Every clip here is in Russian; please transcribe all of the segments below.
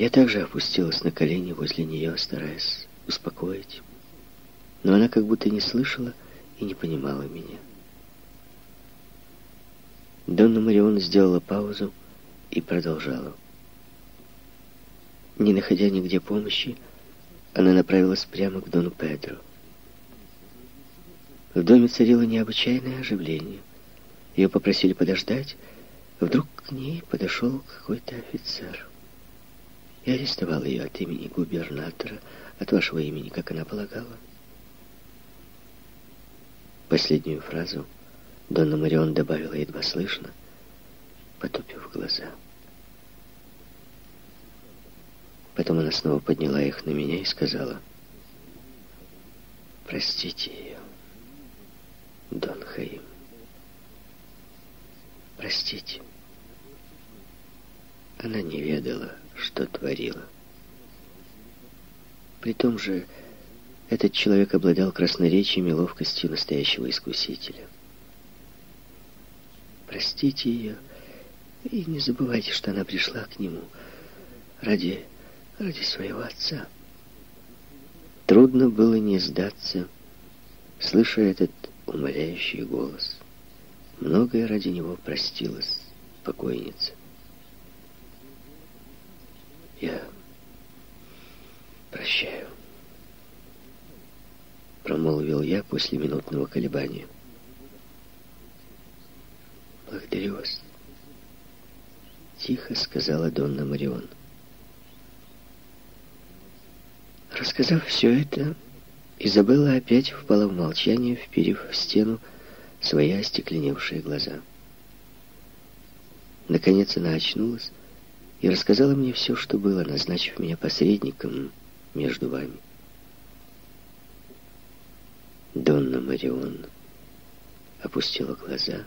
Я также опустилась на колени возле нее, стараясь успокоить. Но она как будто не слышала и не понимала меня. Донна Марион сделала паузу и продолжала. Не находя нигде помощи, она направилась прямо к Дону Педро. В доме царило необычайное оживление. Ее попросили подождать. Вдруг к ней подошел какой-то офицер. Я арестовал ее от имени губернатора, от вашего имени, как она полагала. Последнюю фразу Донна Марион добавила едва слышно, потупив глаза. Потом она снова подняла их на меня и сказала, «Простите ее, Дон Хаим. Простите». Она не ведала, что творила. При том же этот человек обладал красноречием и ловкостью настоящего искусителя. Простите ее и не забывайте, что она пришла к нему ради, ради своего отца. Трудно было не сдаться, слыша этот умоляющий голос. Многое ради него простилась покойница. Я прощаю. Промолвил я после минутного колебания. Благодарю вас. Тихо сказала Донна Марион. Рассказав все это, Изабелла опять впала в молчание, вперев в стену свои остекленевшие глаза. Наконец она очнулась и рассказала мне все, что было, назначив меня посредником между вами. Донна Марион опустила глаза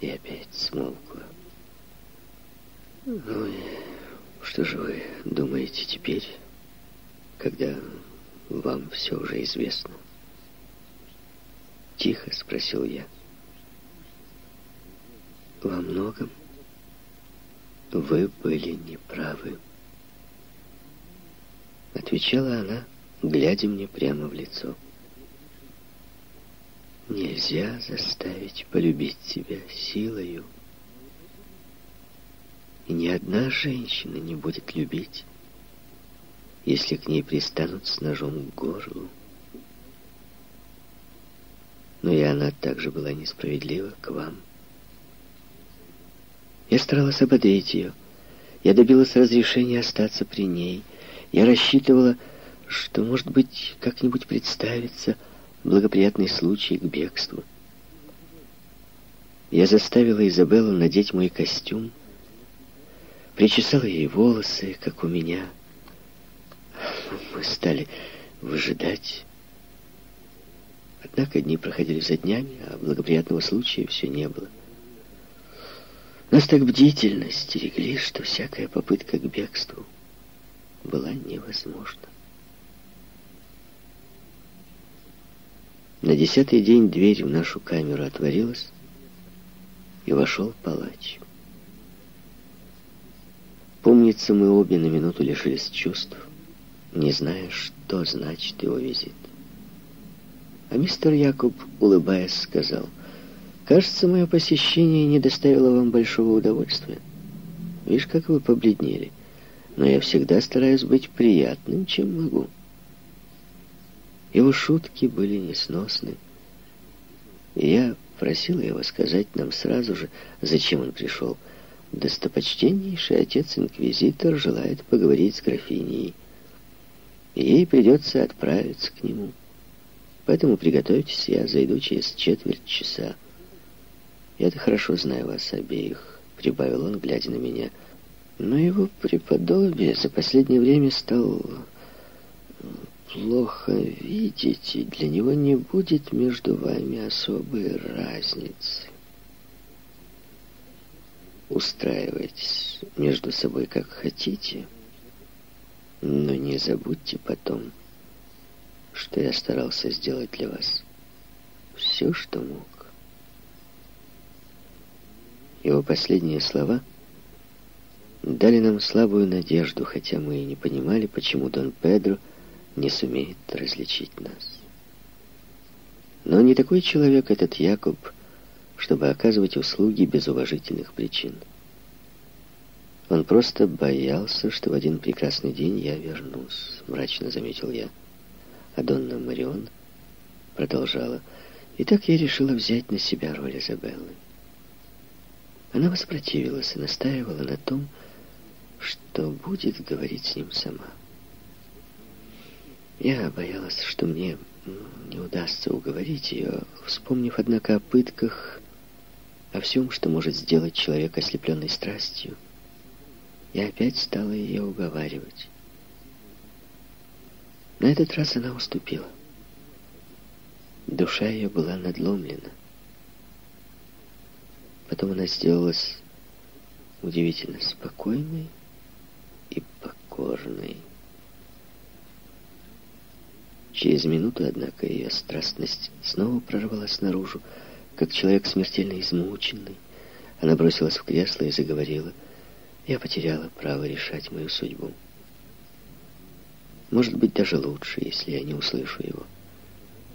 и опять смолкла. Ну и что же вы думаете теперь, когда вам все уже известно? Тихо спросил я. Во многом вы были неправы. Отвечала она, глядя мне прямо в лицо. Нельзя заставить полюбить себя силою. И ни одна женщина не будет любить, если к ней пристанут с ножом к горлу. Но и она также была несправедлива к вам. Я старалась ободрить ее. Я добилась разрешения остаться при ней. Я рассчитывала, что, может быть, как-нибудь представится благоприятный случай к бегству. Я заставила Изабеллу надеть мой костюм, причесала ей волосы, как у меня. Мы стали выжидать. Однако дни проходили за днями, а благоприятного случая все не было. Нас так бдительно стерегли, что всякая попытка к бегству была невозможна. На десятый день дверь в нашу камеру отворилась, и вошел палач. Помнится, мы обе на минуту лишились чувств, не зная, что значит его визит. А мистер Якоб, улыбаясь, сказал — Кажется, мое посещение не доставило вам большого удовольствия. Видишь, как вы побледнели. Но я всегда стараюсь быть приятным, чем могу. Его шутки были несносны. И я просила его сказать нам сразу же, зачем он пришел. Достопочтеннейший отец-инквизитор желает поговорить с графиней. И ей придется отправиться к нему. Поэтому приготовьтесь, я зайду через четверть часа. Я-то хорошо знаю вас обеих, прибавил он, глядя на меня. Но его преподобие за последнее время стал плохо видеть, и для него не будет между вами особой разницы. Устраивайтесь между собой как хотите, но не забудьте потом, что я старался сделать для вас все, что мог. Его последние слова дали нам слабую надежду, хотя мы и не понимали, почему Дон Педро не сумеет различить нас. Но не такой человек этот Якоб, чтобы оказывать услуги без уважительных причин. Он просто боялся, что в один прекрасный день я вернусь, мрачно заметил я. А Донна Марион продолжала. И так я решила взять на себя роль Изабеллы. Она воспротивилась и настаивала на том, что будет говорить с ним сама. Я боялась, что мне не удастся уговорить ее, вспомнив, однако, о пытках, о всем, что может сделать человек, ослепленный страстью. Я опять стала ее уговаривать. На этот раз она уступила. Душа ее была надломлена. Потом она сделалась удивительно спокойной и покорной. Через минуту, однако, ее страстность снова прорвалась наружу, как человек смертельно измученный. Она бросилась в кресло и заговорила. Я потеряла право решать мою судьбу. Может быть, даже лучше, если я не услышу его.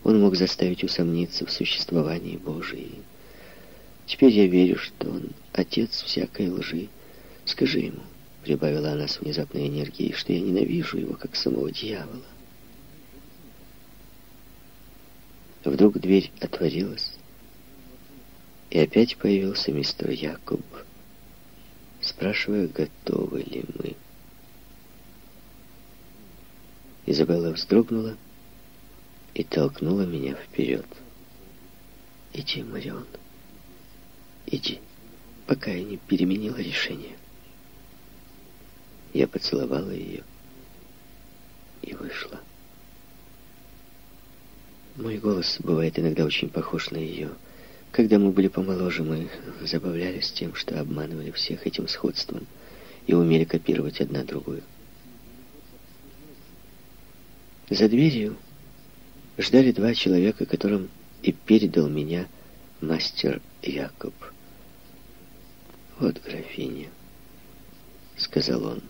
Он мог заставить усомниться в существовании Божьей. Теперь я верю, что он отец всякой лжи. Скажи ему, прибавила она с внезапной энергией, что я ненавижу его, как самого дьявола. Вдруг дверь отворилась, и опять появился мистер Якоб, спрашивая, готовы ли мы. Изабелла вздрогнула и толкнула меня вперед. «Иди, Марион, иди, пока я не переменила решение». Я поцеловала ее и вышла. Мой голос бывает иногда очень похож на ее. Когда мы были помоложе, мы забавлялись тем, что обманывали всех этим сходством и умели копировать одна другую. За дверью ждали два человека, которым и передал меня мастер Якоб. «Вот графиня», — сказал он.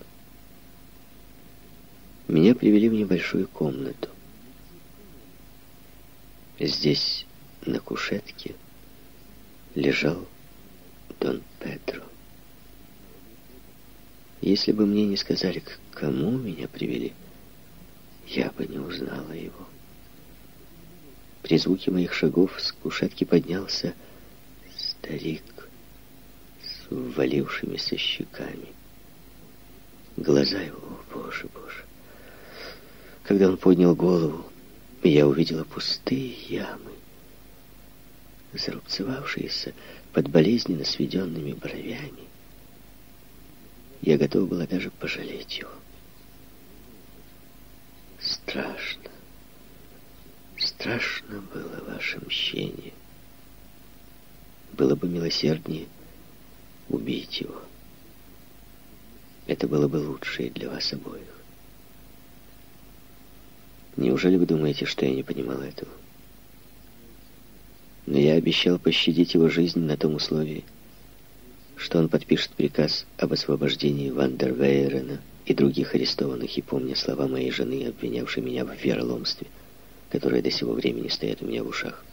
Меня привели в небольшую комнату. Здесь, на кушетке, лежал Дон Педро. Если бы мне не сказали, к кому меня привели, я бы не узнала его. При звуке моих шагов с кушетки поднялся старик ввалившимися щеками. Глаза его, боже, боже. Когда он поднял голову, я увидела пустые ямы, зарубцевавшиеся под болезненно сведенными бровями. Я готова была даже пожалеть его. Страшно, страшно было ваше мщение. Было бы милосерднее убить его. Это было бы лучшее для вас обоих. Неужели вы думаете, что я не понимал этого? Но я обещал пощадить его жизнь на том условии, что он подпишет приказ об освобождении Вандервейрена и других арестованных, и помня слова моей жены, обвинявшей меня в вероломстве, которые до сего времени стоят у меня в ушах.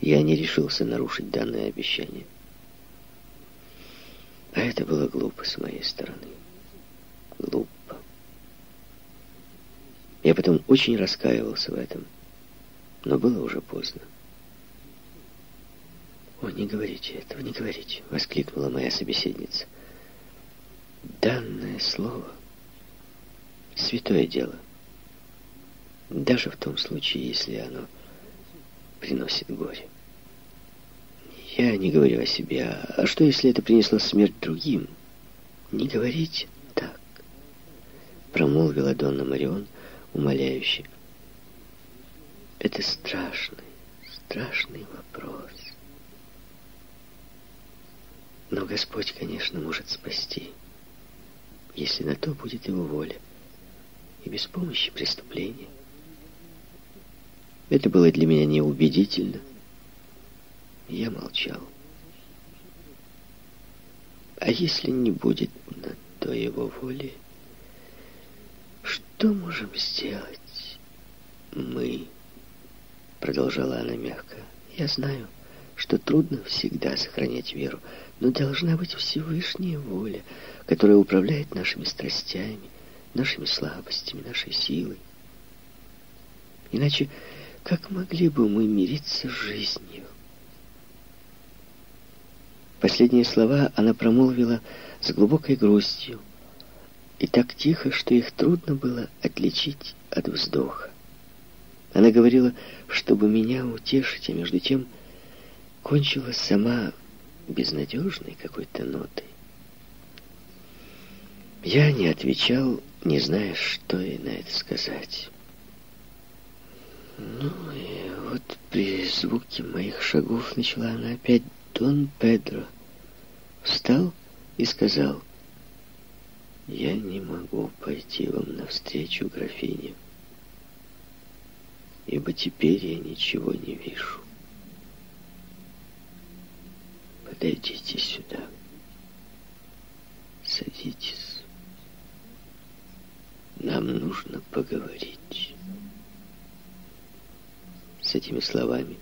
Я не решился нарушить данное обещание. А это было глупо с моей стороны. Глупо. Я потом очень раскаивался в этом, но было уже поздно. «О, не говорите этого, не говорите!» — воскликнула моя собеседница. «Данное слово — святое дело, даже в том случае, если оно приносит горе. Я не говорю о себе, а, что, если это принесло смерть другим? Не говорите так!» — промолвила Донна Марион, умоляюще. Это страшный, страшный вопрос. Но Господь, конечно, может спасти, если на то будет его воля, и без помощи преступления. Это было для меня неубедительно. Я молчал. А если не будет на его воли, что можем сделать мы? Продолжала она мягко. Я знаю, что трудно всегда сохранять веру, но должна быть Всевышняя воля, которая управляет нашими страстями, нашими слабостями, нашей силой. Иначе как могли бы мы мириться с жизнью? Последние слова она промолвила с глубокой грустью и так тихо, что их трудно было отличить от вздоха. Она говорила, чтобы меня утешить, а между тем кончила сама безнадежной какой-то нотой. Я не отвечал, не зная, что ей на это сказать. Ну и вот при звуке моих шагов начала она опять Дон Педро. Встал и сказал, «Я не могу пойти вам навстречу, графине, ибо теперь я ничего не вижу. Подойдите сюда, садитесь, нам нужно поговорить». С этими словами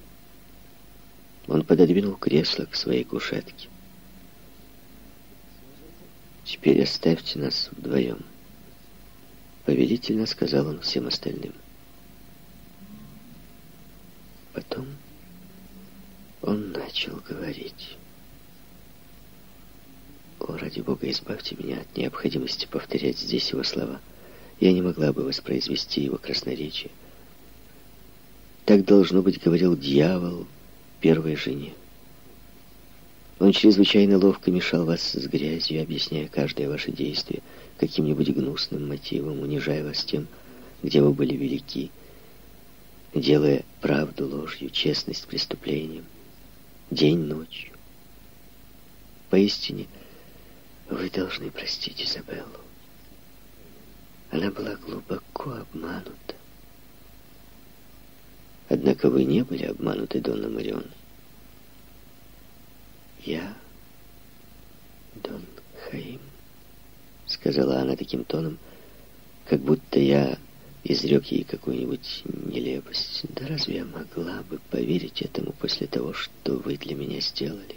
он пододвинул кресло к своей кушетке. «Теперь оставьте нас вдвоем», — повелительно сказал он всем остальным. Потом он начал говорить. «О, ради Бога, избавьте меня от необходимости повторять здесь его слова. Я не могла бы воспроизвести его красноречие. Так, должно быть, говорил дьявол первой жене. Он чрезвычайно ловко мешал вас с грязью, объясняя каждое ваше действие каким-нибудь гнусным мотивом, унижая вас тем, где вы были велики, делая правду ложью, честность преступлением, день ночью. Поистине, вы должны простить Изабеллу. Она была глубоко обманута. Однако вы не были обмануты, Донна Марион. «Я Дон Хаим», — сказала она таким тоном, как будто я изрек ей какую-нибудь нелепость. Да разве я могла бы поверить этому после того, что вы для меня сделали?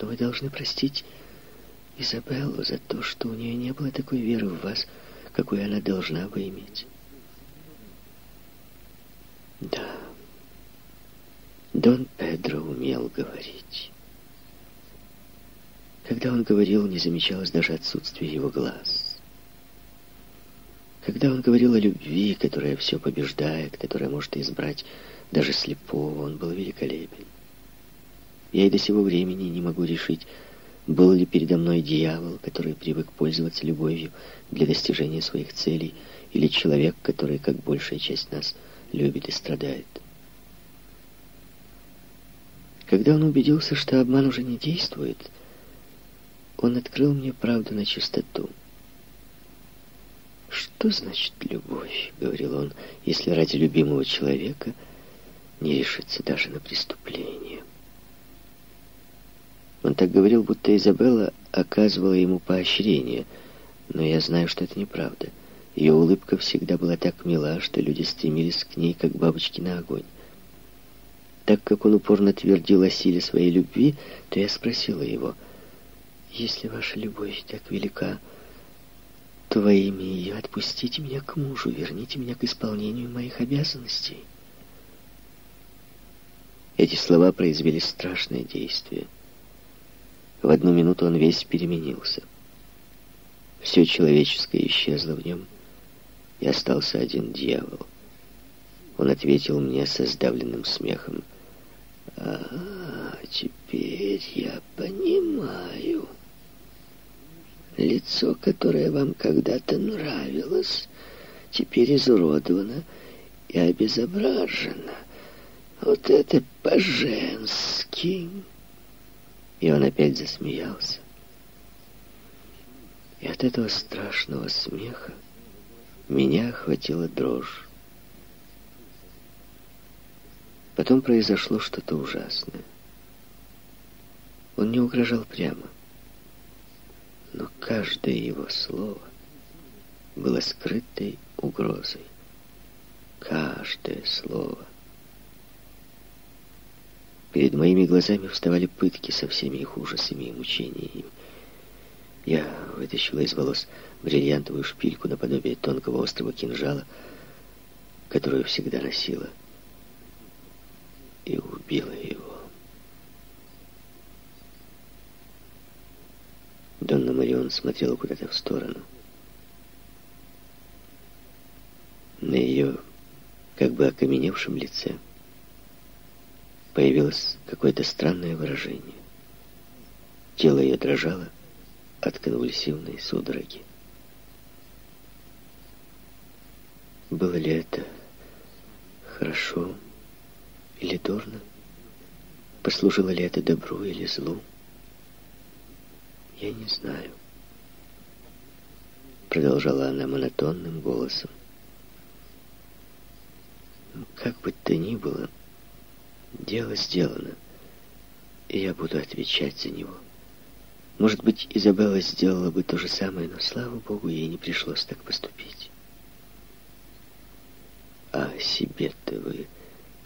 Но вы должны простить Изабеллу за то, что у нее не было такой веры в вас, какую она должна бы иметь. Да, Дон Педро умел говорить. Когда он говорил, не замечалось даже отсутствие его глаз. Когда он говорил о любви, которая все побеждает, которая может избрать даже слепого, он был великолепен. Я и до сего времени не могу решить, был ли передо мной дьявол, который привык пользоваться любовью для достижения своих целей, или человек, который, как большая часть нас, любит и страдает. Когда он убедился, что обман уже не действует, он открыл мне правду на чистоту. «Что значит любовь?» — говорил он, «если ради любимого человека не решится даже на преступление». Он так говорил, будто Изабелла оказывала ему поощрение, но я знаю, что это неправда. Ее улыбка всегда была так мила, что люди стремились к ней, как бабочки на огонь. Так как он упорно твердил о силе своей любви, то я спросила его, «Если ваша любовь так велика, то во имя ее отпустите меня к мужу, верните меня к исполнению моих обязанностей». Эти слова произвели страшное действие. В одну минуту он весь переменился. Все человеческое исчезло в нем, и остался один дьявол. Он ответил мне со сдавленным смехом — а, теперь я понимаю. Лицо, которое вам когда-то нравилось, теперь изуродовано и обезображено. Вот это по-женски. И он опять засмеялся. И от этого страшного смеха меня охватила дрожь. Потом произошло что-то ужасное. Он не угрожал прямо. Но каждое его слово было скрытой угрозой. Каждое слово. Перед моими глазами вставали пытки со всеми их ужасами и мучениями. Я вытащила из волос бриллиантовую шпильку наподобие тонкого острого кинжала, которую всегда носила, и убила его. Донна Марион смотрела куда-то в сторону. На ее как бы окаменевшем лице появилось какое-то странное выражение. Тело ее дрожало от конвульсивной судороги. Было ли это хорошо или дурно? Послужило ли это добру или злу? Я не знаю. Продолжала она монотонным голосом. Как бы то ни было, Дело сделано, и я буду отвечать за него. Может быть, Изабелла сделала бы то же самое, но, слава богу, ей не пришлось так поступить. А себе-то вы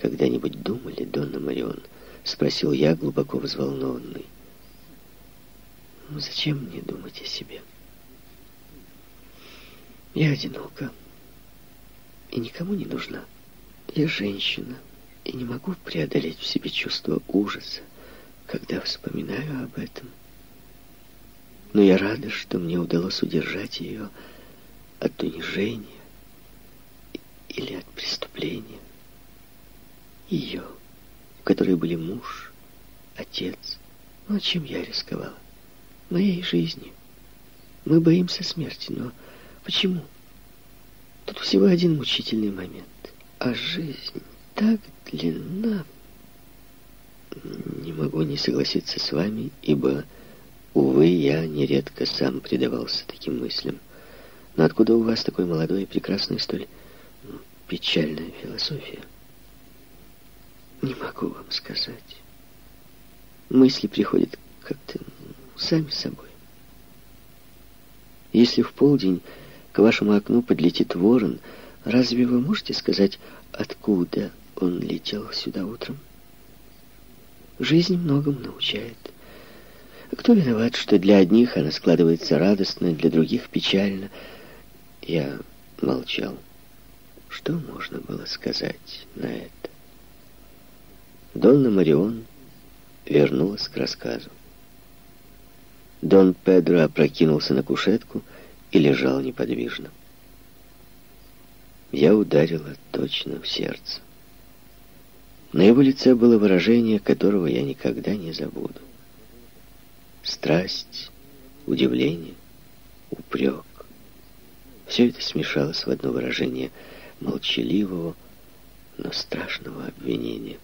когда-нибудь думали, Донна Марион? Спросил я, глубоко взволнованный. Ну, зачем мне думать о себе? Я одинока и никому не нужна. Я женщина и не могу преодолеть в себе чувство ужаса, когда вспоминаю об этом. Но я рада, что мне удалось удержать ее от унижения или от преступления. Ее, в которой были муж, отец. Ну, чем я рисковала? Моей жизнью. Мы боимся смерти, но почему? Тут всего один мучительный момент. А жизнь так длинна. Не могу не согласиться с вами, ибо, увы, я нередко сам предавался таким мыслям. Но откуда у вас такой молодой и прекрасный, столь печальная философия? Не могу вам сказать. Мысли приходят как-то сами собой. Если в полдень к вашему окну подлетит ворон, разве вы можете сказать, откуда он летел сюда утром. Жизнь многому научает. Кто виноват, что для одних она складывается радостно, для других печально? Я молчал. Что можно было сказать на это? Донна Марион вернулась к рассказу. Дон Педро опрокинулся на кушетку и лежал неподвижно. Я ударила точно в сердце. На его лице было выражение, которого я никогда не забуду. Страсть, удивление, упрек. Все это смешалось в одно выражение молчаливого, но страшного обвинения.